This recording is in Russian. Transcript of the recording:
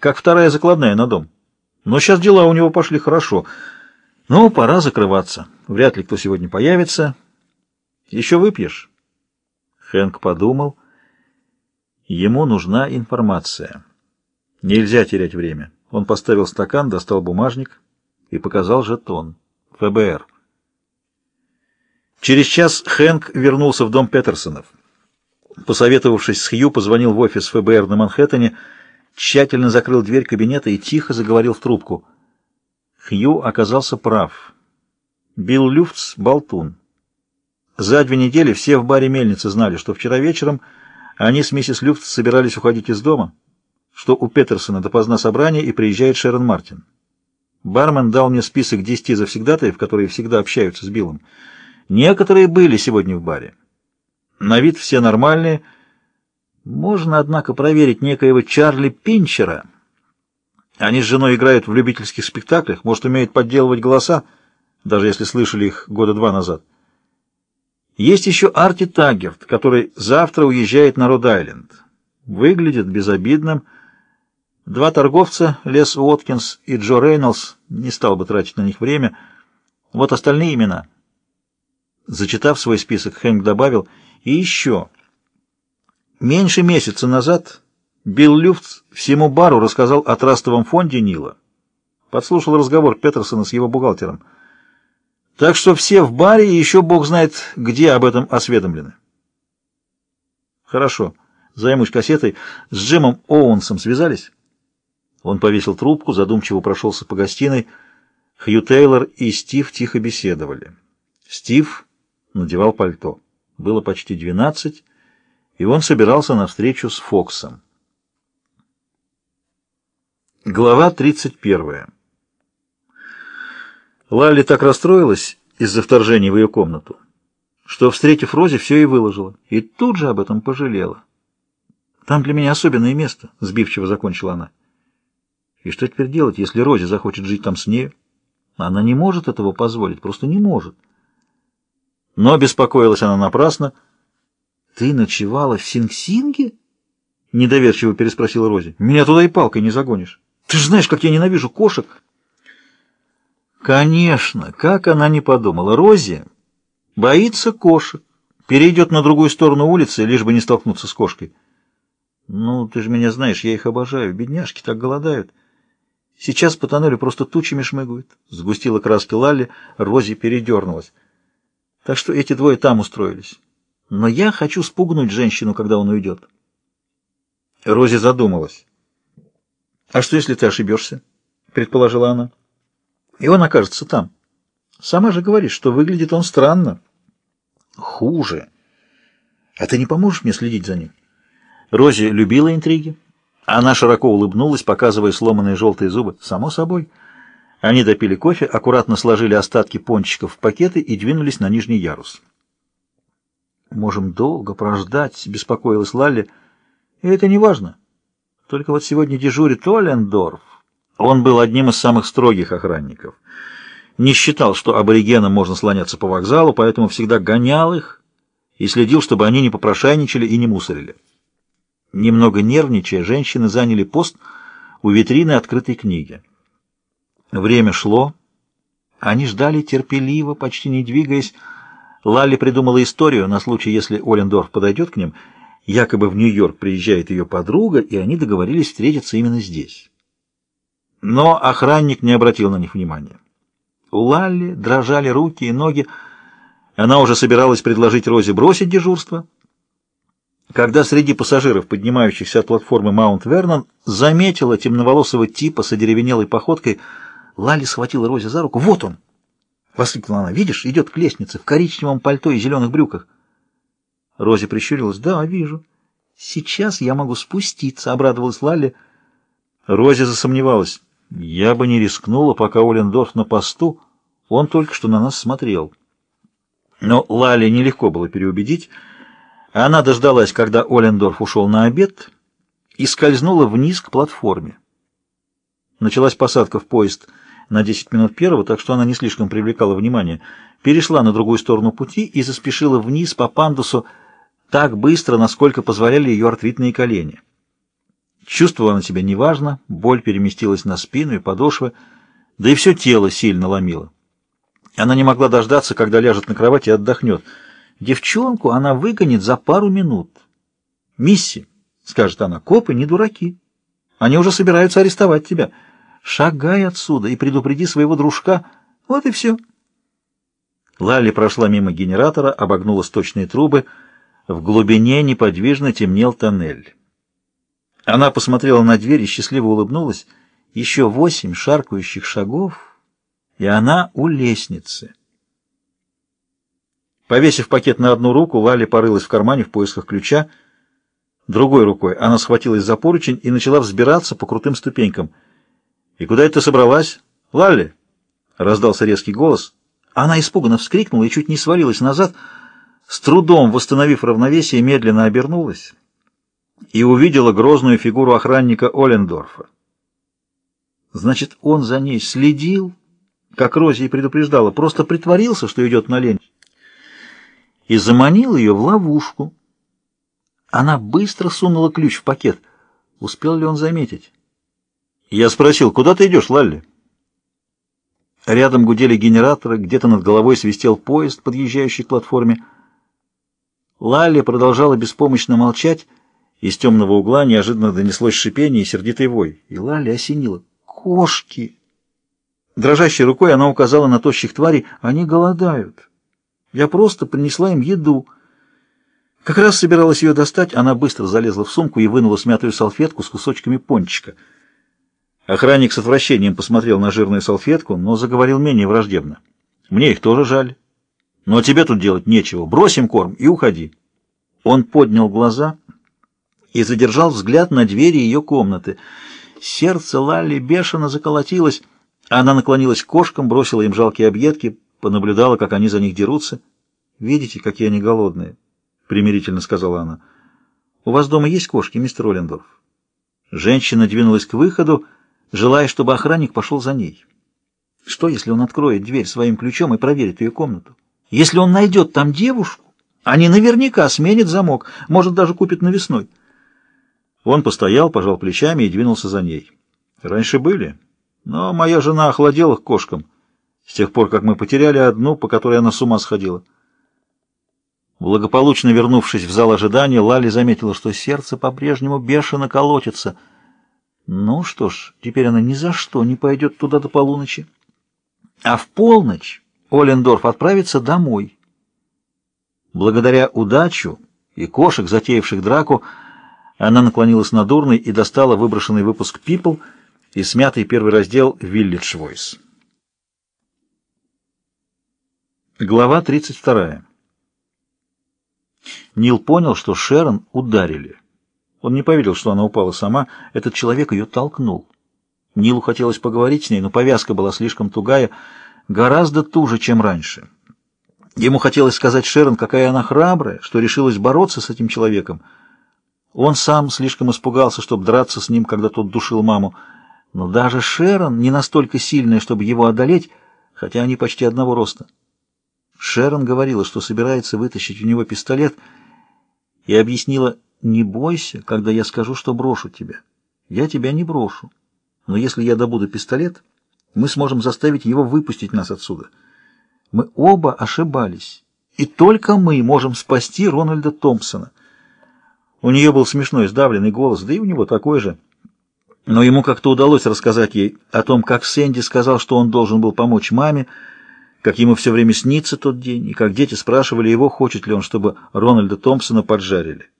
как вторая закладная на дом. Но сейчас дела у него пошли хорошо. Ну, пора закрываться. Вряд ли кто сегодня появится. Еще выпьешь?» Хэнк подумал. Ему нужна информация. Нельзя терять время. Он поставил стакан, достал бумажник и показал жетон. ФБР. Через час Хэнк вернулся в дом Петерсонов. Посоветовавшись с Хью, позвонил в офис ФБР на Манхэттене, тщательно закрыл дверь кабинета и тихо заговорил в трубку. Хью оказался прав. Билл Люфтс — болтун. За две недели все в баре мельницы знали, что вчера вечером они с миссис Люфтс собирались уходить из дома, что у Петерсона допоздна собрание и приезжает Шерон Мартин. Бармен дал мне список десяти завсегдатаев, которые всегда общаются с Биллом. Некоторые были сегодня в баре. На вид все нормальные. Можно, однако, проверить некоего Чарли Пинчера. Они с женой играют в любительских спектаклях, может, умеют подделывать голоса, даже если слышали их года два назад. Есть еще Арти Таггерт, который завтра уезжает на Род-Айленд. Выглядит безобидным. Два торговца, Лес Уоткинс и Джо Рейнольдс, не стал бы тратить на них время. Вот остальные имена. Зачитав свой список, Хэнк добавил — и еще. Меньше месяца назад Билл Люфтс всему бару рассказал о трастовом фонде Нила. Подслушал разговор Петерсона с его бухгалтером. Так что все в баре и еще бог знает, где об этом осведомлены. Хорошо, займусь кассетой. С Джимом Оуэнсом связались? Он повесил трубку, задумчиво прошелся по гостиной. Хью Тейлор и Стив тихо беседовали. Стив надевал пальто. Было почти двенадцать, и он собирался на встречу с Фоксом. Глава тридцать первая. Лалли так расстроилась из-за вторжения в ее комнату, что, встретив Рози, все и выложила, и тут же об этом пожалела. «Там для меня особенное место», — сбивчиво закончила она. «И что теперь делать, если Рози захочет жить там с нею? Она не может этого позволить, просто не может». Но беспокоилась она напрасно. «Ты ночевала в Синг-Синге?» — недоверчиво переспросила Рози. «Меня туда и палкой не загонишь. Ты же знаешь, как я ненавижу кошек». Конечно, как она не подумала. Рози боится кошек, перейдет на другую сторону улицы, лишь бы не столкнуться с кошкой. Ну, ты же меня знаешь, я их обожаю. Бедняжки так голодают. Сейчас по тоннелю просто тучами шмыгают. Сгустила краски Лалли, Рози передернулась. Так что эти двое там устроились. Но я хочу спугнуть женщину, когда он уйдет. Рози задумалась. «А что, если ты ошибешься?» — предположила она. «И он окажется там. Сама же говоришь, что выглядит он странно». «Хуже. А ты не поможешь мне следить за ним?» Рози любила интриги. Она широко улыбнулась, показывая сломанные желтые зубы. «Само собой». Они допили кофе, аккуратно сложили остатки пончиков в пакеты и двинулись на нижний ярус. «Можем долго прождать», — беспокоилась Лалли. «И это не важно. Только вот сегодня дежурит Олендорф. Он был одним из самых строгих охранников. Не считал, что аборигенам можно слоняться по вокзалу, поэтому всегда гонял их и следил, чтобы они не попрошайничали и не мусорили. Немного нервничая, женщины заняли пост у витрины открытой книги. Время шло. Они ждали терпеливо, почти не двигаясь. Лалли придумала историю на случай, если Олендорф подойдет к ним. Якобы в Нью-Йорк приезжает ее подруга, и они договорились встретиться именно здесь. Но охранник не обратил на них внимания. У Лалли дрожали руки и ноги. Она уже собиралась предложить Розе бросить дежурство, когда среди пассажиров, поднимающихся от платформы Маунт-Вернон, заметила темноволосого типа с одеревенелой походкой — Лали схватила Рози за руку. «Вот он!» — воскликнула она. «Видишь, идет к лестнице в коричневом пальто и зеленых брюках». Рози прищурилась. «Да, вижу. Сейчас я могу спуститься», — обрадовалась Лали. Рози засомневалась. «Я бы не рискнула, пока Олендорф на посту. Он только что на нас смотрел». Но Лали нелегко было переубедить. Она дождалась, когда Олендорф ушел на обед, и скользнула вниз к платформе. Началась посадка в поезд — на 10 минут первого, так что она не слишком привлекала внимание, перешла на другую сторону пути и заспешила вниз по пандусу так быстро, насколько позволяли ее артритные колени. Чувствовала она себя неважно, боль переместилась на спину и подошвы, да и все тело сильно ломило. Она не могла дождаться, когда ляжет на кровать и отдохнет. Девчонку она выгонит за пару минут. «Мисси», — скажет она, — «копы не дураки. Они уже собираются арестовать тебя. Шагай отсюда и предупреди своего дружка. Вот и все». Лали прошла мимо генератора, обогнула сточные трубы. В глубине неподвижно темнел тоннель. Она посмотрела на дверь и счастливо улыбнулась. Еще восемь шаркающих шагов, и она у лестницы. Повесив пакет на одну руку, Лали порылась в кармане в поисках ключа. Другой рукой она схватилась за поручень и начала взбираться по крутым ступенькам. «И куда это собралась? Лалли?» — раздался резкий голос. Она испуганно вскрикнула и чуть не свалилась назад, с трудом восстановив равновесие, медленно обернулась и увидела грозную фигуру охранника Олендорфа. Значит, он за ней следил, как Рози и предупреждала, просто притворился, что идет на лень, и заманил ее в ловушку. Она быстро сунула ключ в пакет. Успел ли он заметить? Я спросил, куда ты идешь, Лалли? Рядом гудели генераторы, где-то над головой свистел поезд, подъезжающий к платформе. Лалли продолжала беспомощно молчать, из темного угла неожиданно донеслось шипение и сердитый вой. И Лали осенила. «Кошки!» Дрожащей рукой она указала на тощих тварей. «Они голодают. Я просто принесла им еду». Как раз собиралась ее достать, она быстро залезла в сумку и вынула смятую салфетку с кусочками пончика. Охранник с отвращением посмотрел на жирную салфетку, но заговорил менее враждебно. «Мне их тоже жаль. Но тебе тут делать нечего. Бросим корм и уходи». Он поднял глаза и задержал взгляд на двери ее комнаты. Сердце Лалли бешено заколотилось. Она наклонилась к кошкам, бросила им жалкие объедки, понаблюдала, как они за них дерутся. «Видите, какие они голодные?» — примирительно сказала она. «У вас дома есть кошки, мистер Оллендорф?» Женщина двинулась к выходу, желая, чтобы охранник пошел за ней. Что, если он откроет дверь своим ключом и проверит ее комнату? Если он найдет там девушку, они наверняка сменят замок, может, даже купит навесной. Он постоял, пожал плечами и двинулся за ней. Раньше были, но моя жена охладела к кошкам с тех пор, как мы потеряли одну, по которой она с ума сходила. Благополучно вернувшись в зал ожидания, Лали заметила, что сердце по-прежнему бешено колотится. Ну что ж, теперь она ни за что не пойдет туда до полуночи. А в полночь Олендорф отправится домой. Благодаря удачу и кошек, затеявших драку, она наклонилась над урной и достала выброшенный выпуск People и смятый первый раздел Village Voice. Глава 32. Нил понял, что Шерон ударили. Он не поверил, что она упала сама. Этот человек ее толкнул. Нилу хотелось поговорить с ней, но повязка была слишком тугая, гораздо туже, чем раньше. Ему хотелось сказать Шерон, какая она храбрая, что решилась бороться с этим человеком — он сам слишком испугался, чтобы драться с ним, когда тот душил маму. Но даже Шерон не настолько сильная, чтобы его одолеть, хотя они почти одного роста. Шерон говорила, что собирается вытащить у него пистолет, и объяснила, «Не бойся, когда я скажу, что брошу тебя. Я тебя не брошу. Но если я добуду пистолет, мы сможем заставить его выпустить нас отсюда. Мы оба ошибались, и только мы можем спасти Рональда Томпсона». У нее был смешной сдавленный голос, да и у него такой же. Но ему как-то удалось рассказать ей о том, как Сэнди сказал, что он должен был помочь маме, как ему все время снится тот день, и как дети спрашивали его, хочет ли он, чтобы Рональда Томпсона поджарили.